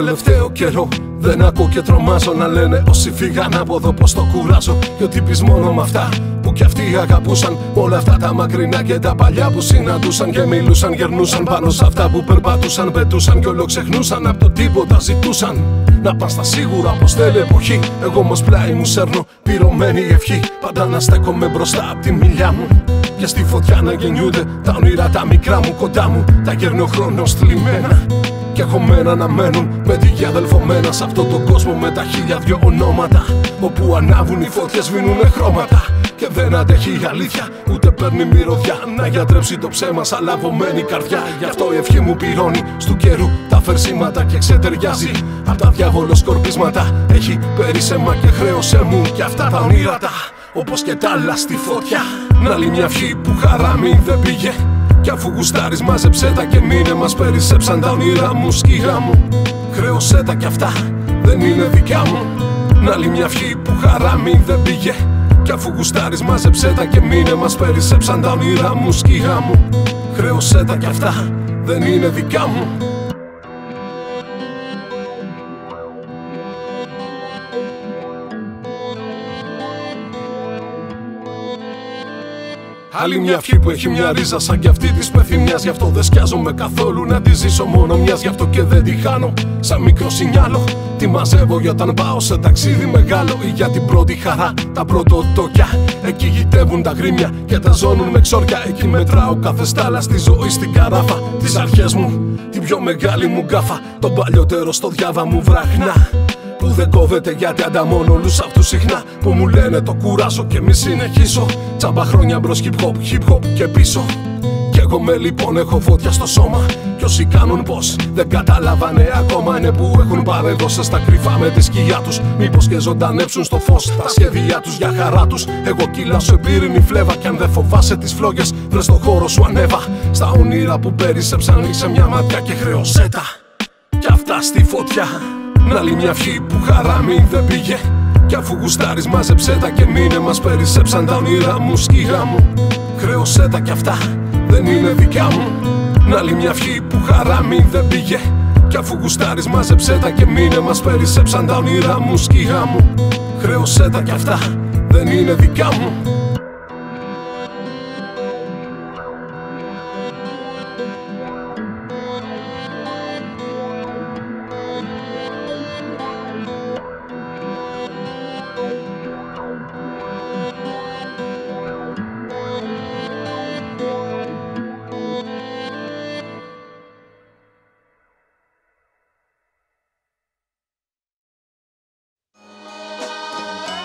Το τελευταίο καιρό. Δεν ακούω και τρομάζω να λένε όσοι φύγαν από εδώ πως το κουράζω. Και ότι πεις μόνο με αυτά που κι αυτοί αγαπούσαν. Όλα αυτά τα μακρινά και τα παλιά που συναντούσαν Και μιλούσαν, γερνούσαν πάνω σε αυτά που περπατούσαν Πετούσαν κι όλο ξεχνούσαν. Από το τίποτα ζητούσαν Να πας στα σίγουρα πως θέλει εποχή. Εγώ όμως πλάι μου σέρνω πυρωμένη ευχή. Πάντα να στέκομαι μπροστά από τη μιλιά μου. Και στη φωτιά να γεννιούνται τα όνειρα τα μικρά μου κοντά μου. Τα γέρνει ο χρόνος θλιμμένα και έχω μένα να μένουν με τη γη αδελφωμένα σε αυτόν τον κόσμο με τα χίλια δυο ονόματα. Όπου ανάβουν οι φωτιές σβήνουνε χρώματα. Και δεν αντέχει η αλήθεια, ούτε παίρνει μυρωδιά να γιατρέψει το ψέμα σαν λαβωμένη καρδιά. Γι' αυτό η ευχή μου πυρώνει στου καιρού τα φερσίματα και ξετεριάζει. Απ' τα διάβολο σκορπίσματα έχει περίσεμα και χρέωσέ μου και αυτά τα ονείρατα. Όπως και τα άλλα στη φωτιά. Να άλλη μια ευχή που χαράμι δεν πήγε. Κι αφού γουστάρεις μάζεψέ τα και μείνε. Μας περισσέψαν τα όνειρά μου σκύρα μου. Χρέωσέ τα κι αυτά δεν είναι δικιά μου. Να άλλη μια ευχή που χαράμι δεν πήγε. Κι αφού γουστάρεις μάζεψέ τα και μείνε. Μας περισσέψαν τα όνειρά μου σκύρα μου. Χρέωσέ τα κι αυτά δεν είναι δικιά μου Άλλη μια ευχή που έχει μια ρίζα σαν κι αυτή της πεθυμιάς. Γι' αυτό δεν σκιάζομαι καθόλου να τη ζήσω μόνο μιας. Γι' αυτό και δεν τη χάνω σαν μικρό σινιάλο. Τη μαζεύω για όταν πάω σε ταξίδι μεγάλο ή για την πρώτη χαρά. Τα πρωτοτόκια εκεί γητεύουν τα γρήμια και τα ζώνουν με ξόρια. Εκεί μετράω κάθε στάλα στη ζωή στην καράφα. Τι αρχές μου, την πιο μεγάλη μου γκάφα. Τον παλιότερο στο διάβα μου βράχνα που δεν κόβεται γιατί ανταμώνω όλους αυτούς συχνά που μου λένε το κουράσω και μη συνεχίσω. Τσάμπα χρόνια μπρος hip hop, hip hop και πίσω. Κι εγώ με λοιπόν έχω φωτιά στο σώμα. Κι όσοι κάνουν πως δεν καταλάβανε ακόμα. Είναι που έχουν παρεδώσει στα κρυφά με τη σκιά τους. Μήπως και ζωντανέψουν στο φως τα σχέδιά τους για χαρά τους. Εγώ κυλάσω εμπειρινή φλέβα κι αν δεν φοβάσαι τις φλόγες Βρες το χώρο σου ανέβα. Στα όνειρα που πέρισεψαν ρίξε μια ματιά και χρεωσέ τα. Κι αυτά στη φωτιά να άλλη μια ευχή που χαράμι δεν πήγε. Κι αφού γουστάρεις μάζεψέ τα και μείνε Μας. Περισσέψαν τα όνειρά μου σκύρα μου. Χρέωσέ τα κι αυτά δεν είναι δικιά μου. Να άλλη μια ευχή που χαράμι δεν πήγε. Κι αφού γουστάρεις μάζεψέ τα και μείνε Μας. Περισσέψαν τα όνειρά μου σκύρα μου. Χρέωσέ τα κι αυτά δεν είναι δικιά μου